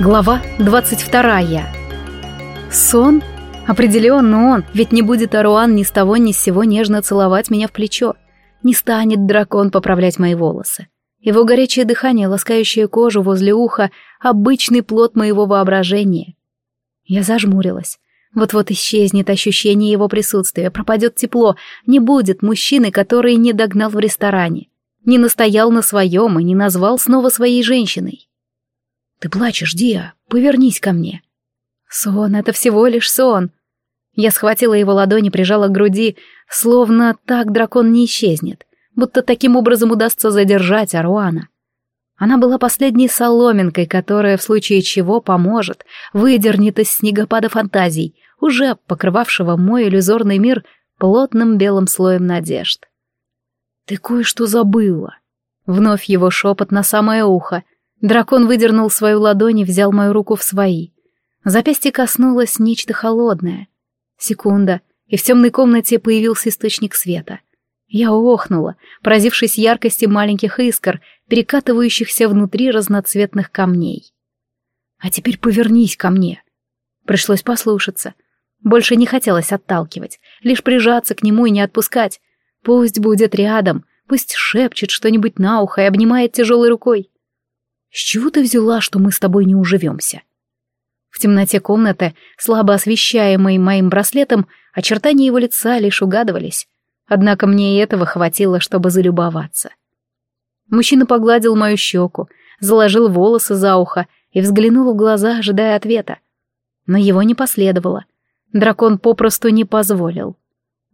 Глава 22. Сон? Определенно он, ведь не будет Аруан ни с того ни с сего нежно целовать меня в плечо. Не станет дракон поправлять мои волосы. Его горячее дыхание, ласкающее кожу возле уха, обычный плод моего воображения. Я зажмурилась. Вот-вот исчезнет ощущение его присутствия, пропадет тепло, не будет мужчины, который не догнал в ресторане, не настоял на своем и не назвал снова своей женщиной. «Ты плачешь, Диа, повернись ко мне». «Сон — это всего лишь сон». Я схватила его ладони, прижала к груди, словно так дракон не исчезнет, будто таким образом удастся задержать Аруана. Она была последней соломинкой, которая в случае чего поможет, выдернет из снегопада фантазий, уже покрывавшего мой иллюзорный мир плотным белым слоем надежд. «Ты кое-что забыла». Вновь его шепот на самое ухо, Дракон выдернул свою ладонь и взял мою руку в свои. Запястье коснулось нечто холодное. Секунда, и в темной комнате появился источник света. Я охнула, поразившись яркости маленьких искр, перекатывающихся внутри разноцветных камней. «А теперь повернись ко мне». Пришлось послушаться. Больше не хотелось отталкивать, лишь прижаться к нему и не отпускать. Пусть будет рядом, пусть шепчет что-нибудь на ухо и обнимает тяжелой рукой. «С чего ты взяла, что мы с тобой не уживемся?» В темноте комнаты, слабо освещаемой моим браслетом, очертания его лица лишь угадывались. Однако мне и этого хватило, чтобы залюбоваться. Мужчина погладил мою щеку, заложил волосы за ухо и взглянул в глаза, ожидая ответа. Но его не последовало. Дракон попросту не позволил.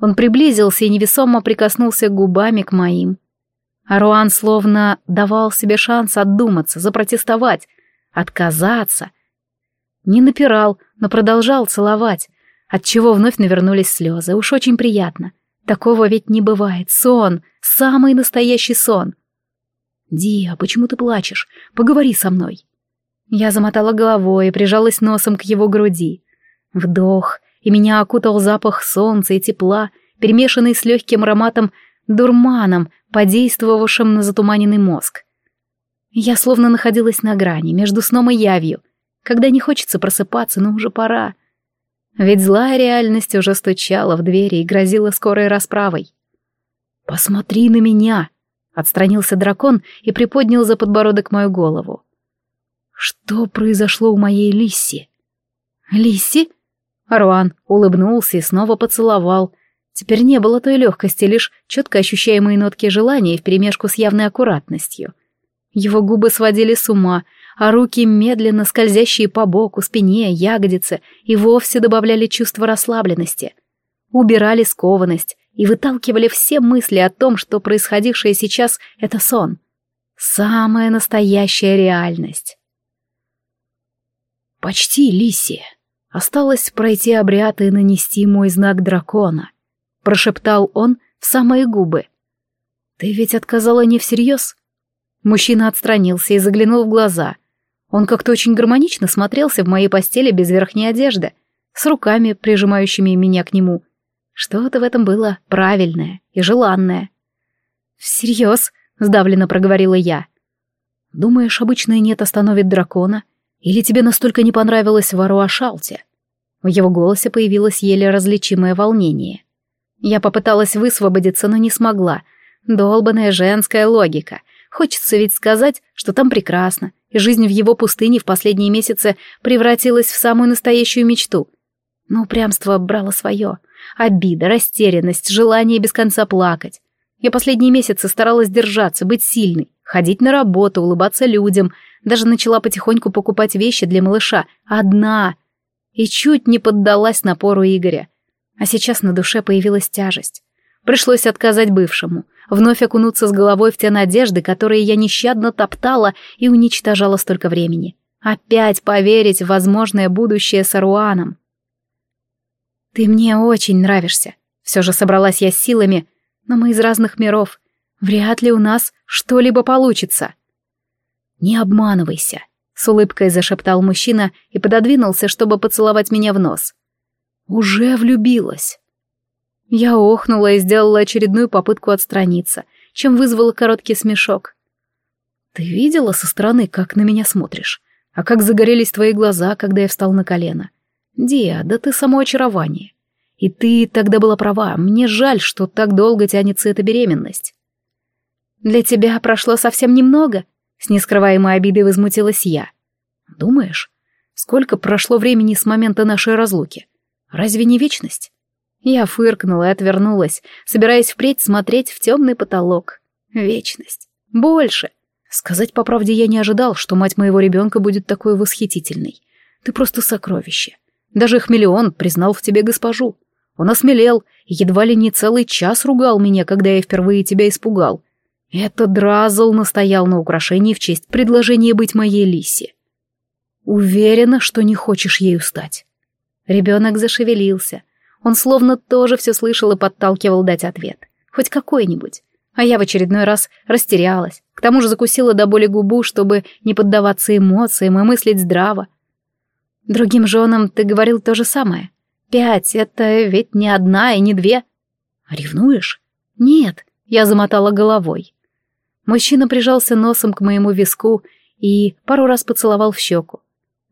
Он приблизился и невесомо прикоснулся губами к моим. Аруан словно давал себе шанс отдуматься, запротестовать, отказаться. Не напирал, но продолжал целовать, отчего вновь навернулись слезы. Уж очень приятно. Такого ведь не бывает. Сон, самый настоящий сон. «Диа, почему ты плачешь? Поговори со мной». Я замотала головой и прижалась носом к его груди. Вдох, и меня окутал запах солнца и тепла, перемешанный с легким ароматом дурманом, подействовавшим на затуманенный мозг. Я словно находилась на грани, между сном и явью, когда не хочется просыпаться, но уже пора. Ведь злая реальность уже стучала в двери и грозила скорой расправой. «Посмотри на меня!» — отстранился дракон и приподнял за подбородок мою голову. «Что произошло у моей Лисси?» «Лисси?» Аруан улыбнулся и снова поцеловал — Теперь не было той легкости, лишь четко ощущаемые нотки желания вперемешку с явной аккуратностью. Его губы сводили с ума, а руки, медленно скользящие по боку, спине, ягодице, и вовсе добавляли чувство расслабленности. Убирали скованность и выталкивали все мысли о том, что происходившее сейчас — это сон. Самая настоящая реальность. Почти Лиси. Осталось пройти обряд и нанести мой знак дракона прошептал он в самые губы. «Ты ведь отказала не всерьез?» Мужчина отстранился и заглянул в глаза. Он как-то очень гармонично смотрелся в моей постели без верхней одежды, с руками, прижимающими меня к нему. Что-то в этом было правильное и желанное. «Всерьез?» — сдавленно проговорила я. «Думаешь, обычное нет остановит дракона? Или тебе настолько не понравилось в Аруашалте?» В его голосе появилось еле различимое волнение. Я попыталась высвободиться, но не смогла. Долбаная женская логика. Хочется ведь сказать, что там прекрасно, и жизнь в его пустыне в последние месяцы превратилась в самую настоящую мечту. Но упрямство брало свое. Обида, растерянность, желание без конца плакать. Я последние месяцы старалась держаться, быть сильной, ходить на работу, улыбаться людям, даже начала потихоньку покупать вещи для малыша. Одна. И чуть не поддалась напору Игоря. А сейчас на душе появилась тяжесть. Пришлось отказать бывшему, вновь окунуться с головой в те надежды, которые я нещадно топтала и уничтожала столько времени. Опять поверить в возможное будущее с Аруаном. «Ты мне очень нравишься», — все же собралась я с силами, но мы из разных миров. Вряд ли у нас что-либо получится. «Не обманывайся», — с улыбкой зашептал мужчина и пододвинулся, чтобы поцеловать меня в нос. Уже влюбилась. Я охнула и сделала очередную попытку отстраниться, чем вызвала короткий смешок. «Ты видела со стороны, как на меня смотришь? А как загорелись твои глаза, когда я встал на колено. Диа, да ты само очарование. И ты тогда была права, мне жаль, что так долго тянется эта беременность. Для тебя прошло совсем немного, с нескрываемой обидой возмутилась я. Думаешь, сколько прошло времени с момента нашей разлуки? Разве не вечность? Я фыркнула и отвернулась, собираясь впредь смотреть в темный потолок. Вечность. Больше. Сказать по правде я не ожидал, что мать моего ребенка будет такой восхитительной. Ты просто сокровище. Даже Хмелеон признал в тебе госпожу. Он осмелел и едва ли не целый час ругал меня, когда я впервые тебя испугал. Это Дразл настоял на украшении в честь предложения быть моей Лисе. Уверена, что не хочешь ею стать. Ребенок зашевелился. Он словно тоже все слышал и подталкивал дать ответ. Хоть какой-нибудь. А я в очередной раз растерялась. К тому же закусила до боли губу, чтобы не поддаваться эмоциям и мыслить здраво. Другим женам ты говорил то же самое. Пять — это ведь не одна и не две. Ревнуешь? Нет, я замотала головой. Мужчина прижался носом к моему виску и пару раз поцеловал в щеку.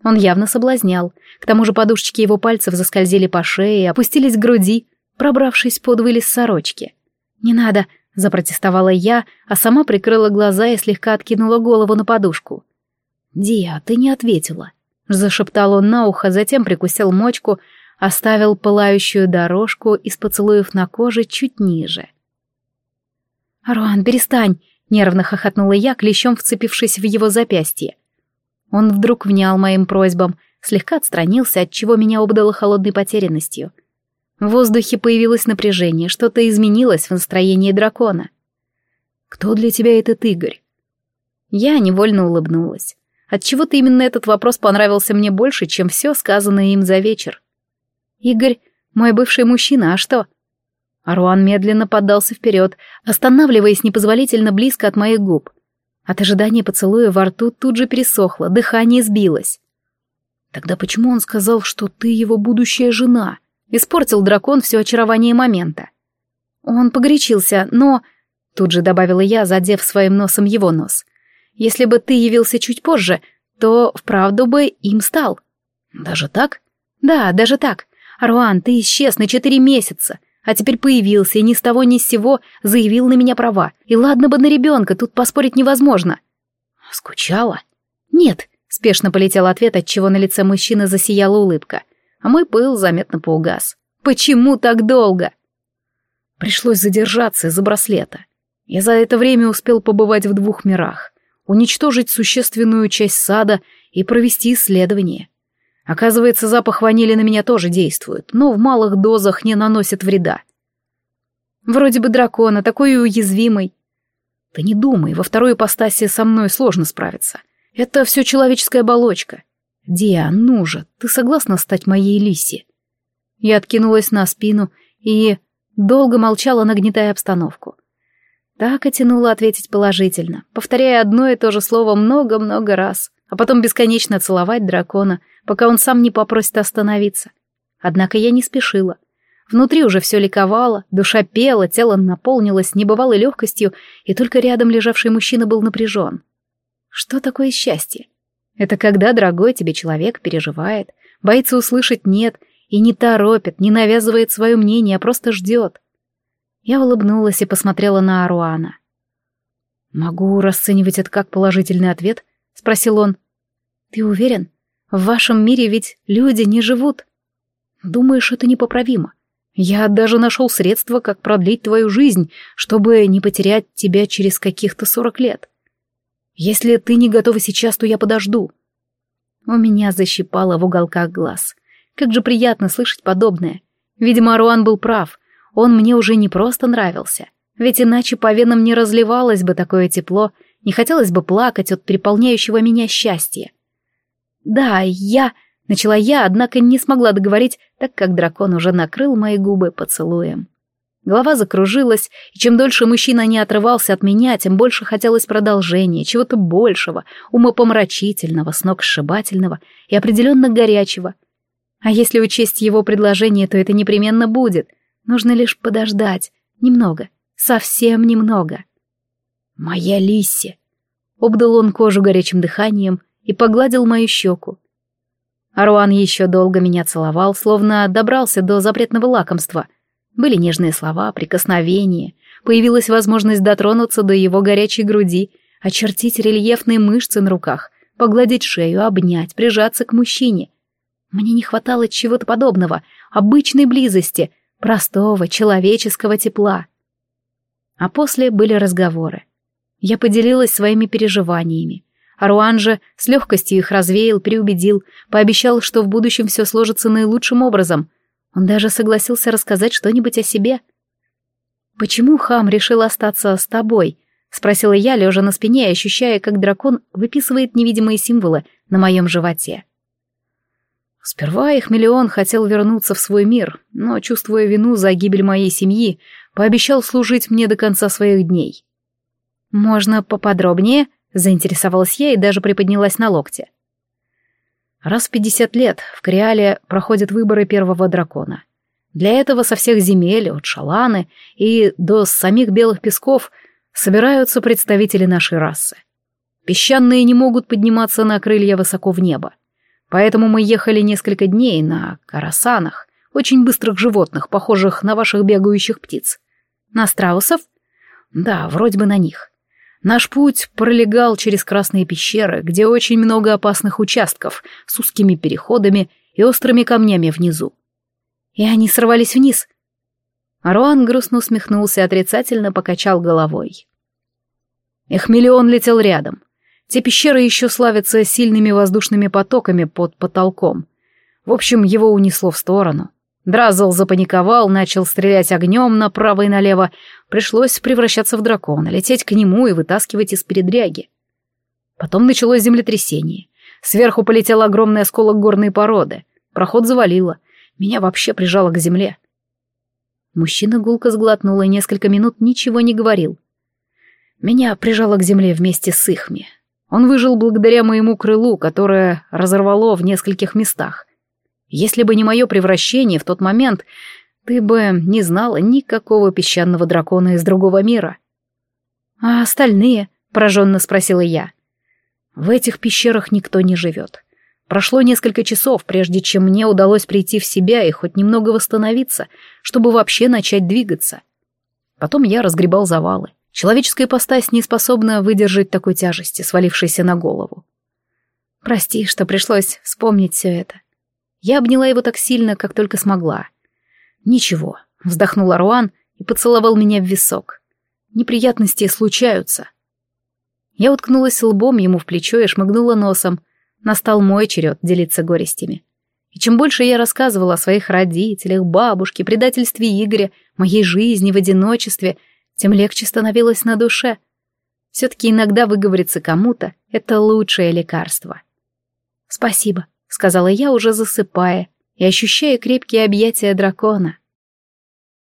Он явно соблазнял. К тому же подушечки его пальцев заскользили по шее и опустились к груди, пробравшись под вылез сорочки. «Не надо», Запротестовала я, а сама прикрыла глаза и слегка откинула голову на подушку. «Диа, ты не ответила», — зашептал он на ухо, затем прикусил мочку, оставил пылающую дорожку из поцелуев на коже чуть ниже. «Руан, перестань!» — нервно хохотнула я, клещом вцепившись в его запястье. Он вдруг внял моим просьбам, слегка отстранился, от чего меня обдало холодной потерянностью — в воздухе появилось напряжение, что-то изменилось в настроении дракона. «Кто для тебя этот Игорь?» Я невольно улыбнулась. Отчего-то именно этот вопрос понравился мне больше, чем все сказанное им за вечер. «Игорь — мой бывший мужчина, а что?» Аруан медленно поддался вперед, останавливаясь непозволительно близко от моих губ. От ожидания поцелуя во рту тут же пересохло, дыхание сбилось. «Тогда почему он сказал, что ты его будущая жена?» Испортил дракон все очарование момента. Он погорячился, но... Тут же добавила я, задев своим носом его нос. Если бы ты явился чуть позже, то вправду бы им стал. Даже так? Да, даже так. Руан, ты исчез на четыре месяца, а теперь появился и ни с того ни с сего заявил на меня права. И ладно бы на ребенка, тут поспорить невозможно. Скучала? Нет, спешно полетел ответ, от чего на лице мужчины засияла улыбка а мой пыл заметно поугас. Почему так долго? Пришлось задержаться из-за браслета. Я за это время успел побывать в двух мирах, уничтожить существенную часть сада и провести исследование. Оказывается, запах ванили на меня тоже действует, но в малых дозах не наносит вреда. Вроде бы дракона, такой уязвимый. Ты не думай, во второй ипостаси со мной сложно справиться. Это все человеческая оболочка. «Диан, ну же, ты согласна стать моей Лиси?» Я откинулась на спину и долго молчала, нагнетая обстановку. Так и тянула ответить положительно, повторяя одно и то же слово много-много раз, а потом бесконечно целовать дракона, пока он сам не попросит остановиться. Однако я не спешила. Внутри уже все ликовало, душа пела, тело наполнилось небывалой легкостью, и только рядом лежавший мужчина был напряжен. Что такое счастье? Это когда дорогой тебе человек переживает, боится услышать «нет» и не торопит, не навязывает свое мнение, а просто ждет. Я улыбнулась и посмотрела на Аруана. «Могу расценивать это как положительный ответ?» — спросил он. «Ты уверен? В вашем мире ведь люди не живут. Думаешь, это непоправимо? Я даже нашел средства, как продлить твою жизнь, чтобы не потерять тебя через каких-то сорок лет. Если ты не готова сейчас, то я подожду. У меня защипало в уголках глаз. Как же приятно слышать подобное. Видимо, Аруан был прав. Он мне уже не просто нравился. Ведь иначе по венам не разливалось бы такое тепло, не хотелось бы плакать от переполняющего меня счастья. «Да, я...» — начала я, однако не смогла договорить, так как дракон уже накрыл мои губы поцелуем. Голова закружилась, и чем дольше мужчина не отрывался от меня, тем больше хотелось продолжения, чего-то большего, умопомрачительного, сногсшибательного и определенно горячего. А если учесть его предложение, то это непременно будет. Нужно лишь подождать. Немного. Совсем немного. «Моя Лисси!» Обдал он кожу горячим дыханием и погладил мою щеку. Аруан еще долго меня целовал, словно добрался до запретного лакомства. Были нежные слова, прикосновения, появилась возможность дотронуться до его горячей груди, очертить рельефные мышцы на руках, погладить шею, обнять, прижаться к мужчине. Мне не хватало чего-то подобного, обычной близости, простого человеческого тепла. А после были разговоры. Я поделилась своими переживаниями. Аруан же с легкостью их развеял, переубедил, пообещал, что в будущем все сложится наилучшим образом. Он даже согласился рассказать что-нибудь о себе. «Почему Хам решил остаться с тобой?» — спросила я, лежа на спине ощущая, как дракон выписывает невидимые символы на моем животе. Сперва их миллион хотел вернуться в свой мир, но, чувствуя вину за гибель моей семьи, пообещал служить мне до конца своих дней. «Можно поподробнее?» — заинтересовалась я и даже приподнялась на локте. Раз в пятьдесят лет в Креале проходят выборы первого дракона. Для этого со всех земель, от Шаланы и до самих Белых Песков, собираются представители нашей расы. Песчаные не могут подниматься на крылья высоко в небо. Поэтому мы ехали несколько дней на карасанах, очень быстрых животных, похожих на ваших бегающих птиц. На страусов? Да, вроде бы на них. Наш путь пролегал через красные пещеры, где очень много опасных участков с узкими переходами и острыми камнями внизу. И они сорвались вниз. Аруан грустно усмехнулся и отрицательно покачал головой. Эхмелион летел рядом. Те пещеры еще славятся сильными воздушными потоками под потолком. В общем, его унесло в сторону. Дразл запаниковал, начал стрелять огнем направо и налево. Пришлось превращаться в дракона, лететь к нему и вытаскивать из передряги. Потом началось землетрясение. Сверху полетел огромный осколок горной породы. Проход завалило. Меня вообще прижало к земле. Мужчина гулко сглотнул и несколько минут ничего не говорил. Меня прижало к земле вместе с Ихми. Он выжил благодаря моему крылу, которое разорвало в нескольких местах. Если бы не мое превращение в тот момент, ты бы не знала никакого песчаного дракона из другого мира. А остальные? пораженно спросила я. В этих пещерах никто не живет. Прошло несколько часов, прежде чем мне удалось прийти в себя и хоть немного восстановиться, чтобы вообще начать двигаться. Потом я разгребал завалы. Человеческая ипостась не способна выдержать такой тяжести, свалившейся на голову. Прости, что пришлось вспомнить все это. Я обняла его так сильно, как только смогла. «Ничего», — вздохнул Аруан и поцеловал меня в висок. «Неприятности случаются». Я уткнулась лбом ему в плечо и шмыгнула носом. Настал мой черед делиться горестями. И чем больше я рассказывала о своих родителях, бабушке, предательстве Игоря, моей жизни в одиночестве, тем легче становилось на душе. Все-таки иногда выговориться кому-то — это лучшее лекарство. «Спасибо», сказала я, уже засыпая и ощущая крепкие объятия дракона.